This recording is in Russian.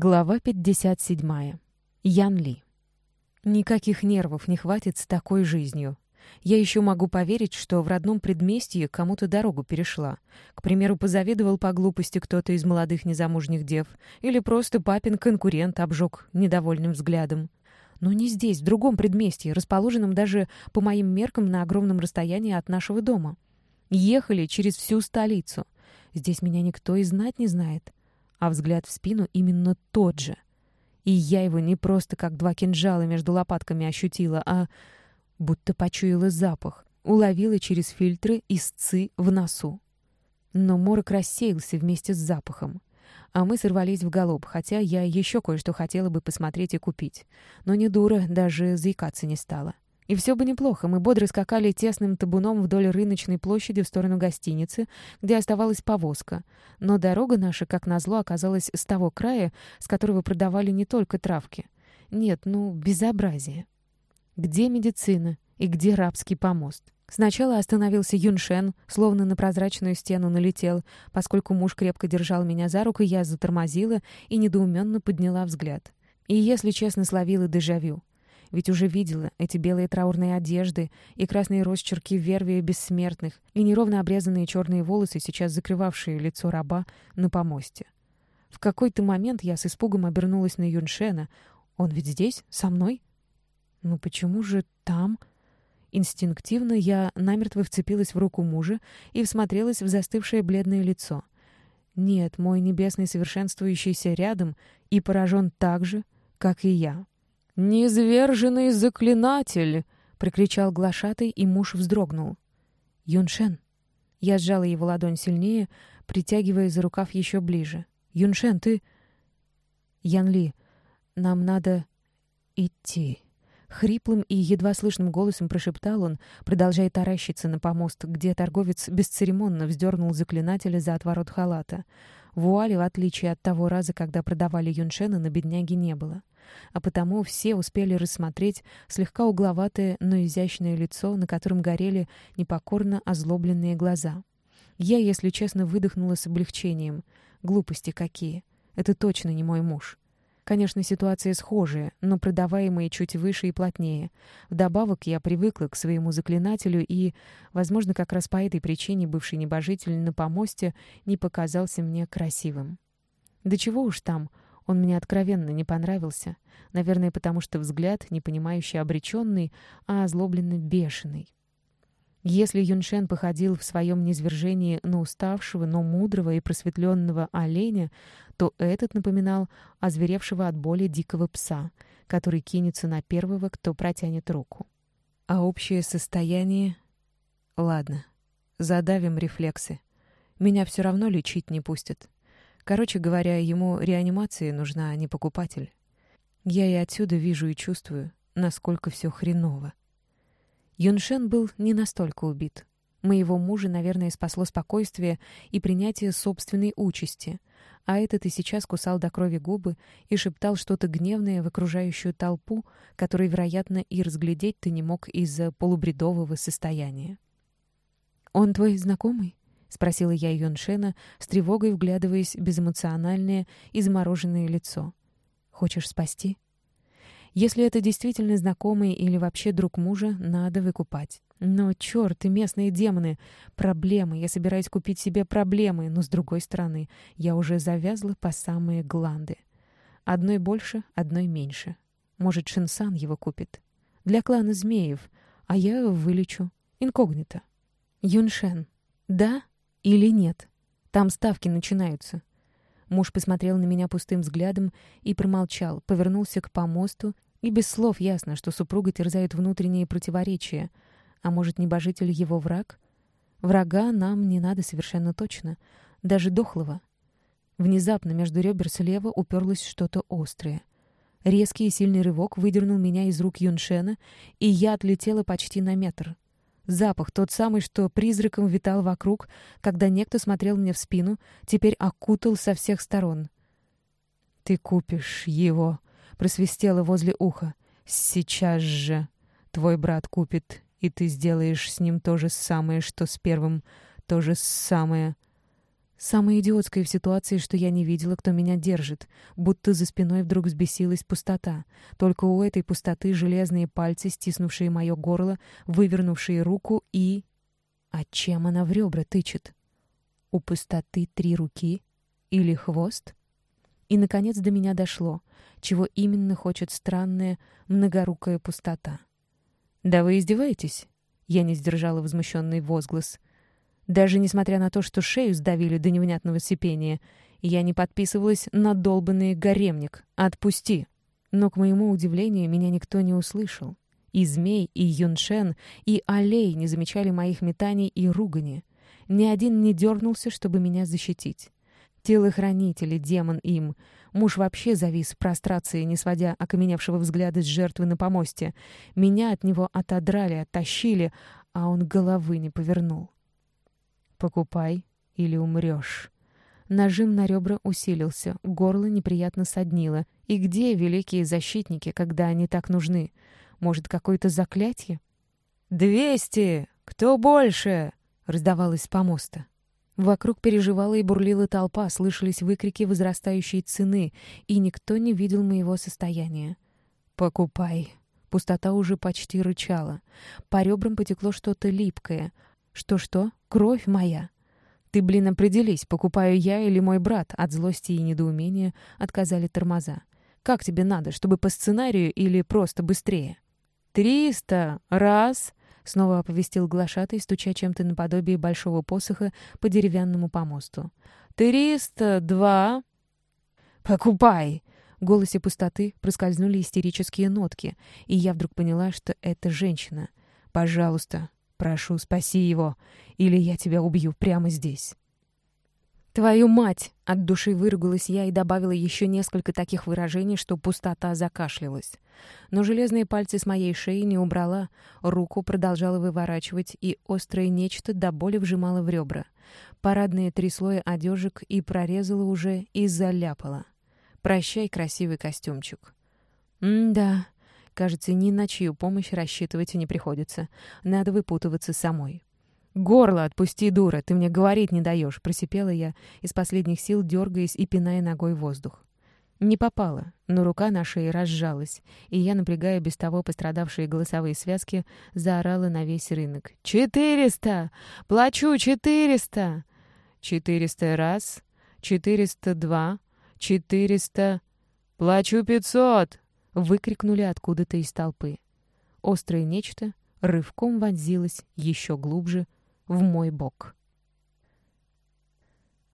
Глава 57. Ян Ли. Никаких нервов не хватит с такой жизнью. Я еще могу поверить, что в родном предместье кому-то дорогу перешла. К примеру, позавидовал по глупости кто-то из молодых незамужних дев, или просто папин конкурент обжег недовольным взглядом. Но не здесь, в другом предместье, расположенном даже по моим меркам на огромном расстоянии от нашего дома. Ехали через всю столицу. Здесь меня никто и знать не знает а взгляд в спину именно тот же. И я его не просто как два кинжала между лопатками ощутила, а будто почуяла запах, уловила через фильтры истцы в носу. Но морок рассеялся вместе с запахом. А мы сорвались в галоп, хотя я еще кое-что хотела бы посмотреть и купить. Но не дура, даже заикаться не стала. — и все бы неплохо, мы бодро скакали тесным табуном вдоль рыночной площади в сторону гостиницы, где оставалась повозка. Но дорога наша, как назло, оказалась с того края, с которого продавали не только травки. Нет, ну, безобразие. Где медицина и где рабский помост? Сначала остановился Юншен, словно на прозрачную стену налетел, поскольку муж крепко держал меня за руку, я затормозила и недоуменно подняла взгляд. И, если честно, словила дежавю. Ведь уже видела эти белые траурные одежды и красные росчерки верви бессмертных, и неровно обрезанные черные волосы, сейчас закрывавшие лицо раба на помосте. В какой-то момент я с испугом обернулась на Юншена. «Он ведь здесь? Со мной?» «Ну почему же там?» Инстинктивно я намертво вцепилась в руку мужа и всмотрелась в застывшее бледное лицо. Нет, мой небесный совершенствующийся рядом и поражен так же, как и я. «Низверженный заклинатель!» — прикричал глашатый, и муж вздрогнул. «Юншен!» Я сжала его ладонь сильнее, притягивая за рукав еще ближе. «Юншен, ты...» «Ян Ли, нам надо идти». Хриплым и едва слышным голосом прошептал он, продолжая таращиться на помост, где торговец бесцеремонно вздернул заклинателя за отворот халата. Вуали, в отличие от того раза, когда продавали Юншена, на бедняге не было а потому все успели рассмотреть слегка угловатое, но изящное лицо, на котором горели непокорно озлобленные глаза. Я, если честно, выдохнула с облегчением. Глупости какие. Это точно не мой муж. Конечно, ситуация схожая, но продаваемые чуть выше и плотнее. Вдобавок, я привыкла к своему заклинателю и, возможно, как раз по этой причине бывший небожитель на помосте не показался мне красивым. Да чего уж там, он мне откровенно не понравился. Наверное, потому что взгляд, не понимающий обреченный, а озлобленно бешеный. Если Юншен походил в своем низвержении на уставшего, но мудрого и просветленного оленя, то этот напоминал озверевшего от боли дикого пса, который кинется на первого, кто протянет руку. А общее состояние... Ладно, задавим рефлексы. Меня все равно лечить не пустят. Короче говоря, ему реанимация нужна, а не покупатель. Я и отсюда вижу и чувствую, насколько все хреново. Юншен был не настолько убит. Моего мужа, наверное, спасло спокойствие и принятие собственной участи, а этот и сейчас кусал до крови губы и шептал что-то гневное в окружающую толпу, которой, вероятно, и разглядеть ты не мог из-за полубредового состояния. «Он твой знакомый?» — спросила я Юншена, с тревогой вглядываясь в безэмоциональное и замороженное лицо. «Хочешь спасти?» Если это действительно знакомый или вообще друг мужа, надо выкупать. Но, черт, и местные демоны! Проблемы. Я собираюсь купить себе проблемы, но, с другой стороны, я уже завязла по самые гланды. Одной больше, одной меньше. Может, Шинсан его купит. Для клана змеев, а я вылечу. Инкогнито. Юншен. Да или нет? Там ставки начинаются. Муж посмотрел на меня пустым взглядом и промолчал, повернулся к помосту, и без слов ясно, что супруга терзает внутренние противоречия. А может, небожитель его враг? Врага нам не надо совершенно точно, даже дохлого. Внезапно между ребер слева уперлось что-то острое. Резкий и сильный рывок выдернул меня из рук Юншена, и я отлетела почти на метр — Запах, тот самый, что призраком витал вокруг, когда некто смотрел мне в спину, теперь окутал со всех сторон. «Ты купишь его», — просвистело возле уха. «Сейчас же твой брат купит, и ты сделаешь с ним то же самое, что с первым, то же самое». Самое идиотское в ситуации, что я не видела, кто меня держит, будто за спиной вдруг взбесилась пустота. Только у этой пустоты железные пальцы, стиснувшие мое горло, вывернувшие руку и... А чем она в ребра тычет? У пустоты три руки? Или хвост? И, наконец, до меня дошло, чего именно хочет странная, многорукая пустота. «Да вы издеваетесь?» Я не сдержала возмущенный возглас. Даже несмотря на то, что шею сдавили до невнятного сипения, я не подписывалась на долбанный гаремник. «Отпусти!» Но, к моему удивлению, меня никто не услышал. И Змей, и Юншен, и Алей не замечали моих метаний и ругани. Ни один не дернулся, чтобы меня защитить. Телохранители, демон им. Муж вообще завис в прострации, не сводя окаменевшего взгляда с жертвы на помосте. Меня от него отодрали, оттащили, а он головы не повернул. Покупай или умрешь. Нажим на ребра усилился, горло неприятно соднило. И где великие защитники, когда они так нужны? Может, какое-то заклятие? «Двести! Кто больше?» — раздавалось с помоста. Вокруг переживала и бурлила толпа, слышались выкрики возрастающей цены, и никто не видел моего состояния. «Покупай!» Пустота уже почти рычала. По ребрам потекло что-то липкое. Что-что? Кровь моя. Ты, блин, определись, покупаю я или мой брат. От злости и недоумения отказали тормоза. Как тебе надо, чтобы по сценарию или просто быстрее? «Триста! Раз!» — снова оповестил глашатый, стуча чем-то наподобие большого посоха по деревянному помосту. «Триста! Два!» «Покупай!» В голосе пустоты проскользнули истерические нотки, и я вдруг поняла, что это женщина. «Пожалуйста, Прошу, спаси его, или я тебя убью прямо здесь». «Твою мать!» — от души выругалась я и добавила еще несколько таких выражений, что пустота закашлялась. Но железные пальцы с моей шеи не убрала, руку продолжала выворачивать, и острое нечто до боли вжимало в ребра. Парадные три слоя одежек и прорезала уже, и заляпала. «Прощай, красивый костюмчик». «М-да», Кажется, ни на чью помощь рассчитывать не приходится. Надо выпутываться самой. «Горло отпусти, дура, ты мне говорить не даешь», — просипела я, из последних сил дергаясь и пиная ногой воздух. Не попала, но рука на шее разжалась, и я, напрягая без того пострадавшие голосовые связки, заорала на весь рынок. «Четыреста! Плачу четыреста!» «Четыреста раз, четыреста два, четыреста... Плачу пятьсот!» Выкрикнули откуда-то из толпы. Острое нечто рывком вонзилось еще глубже в мой бок.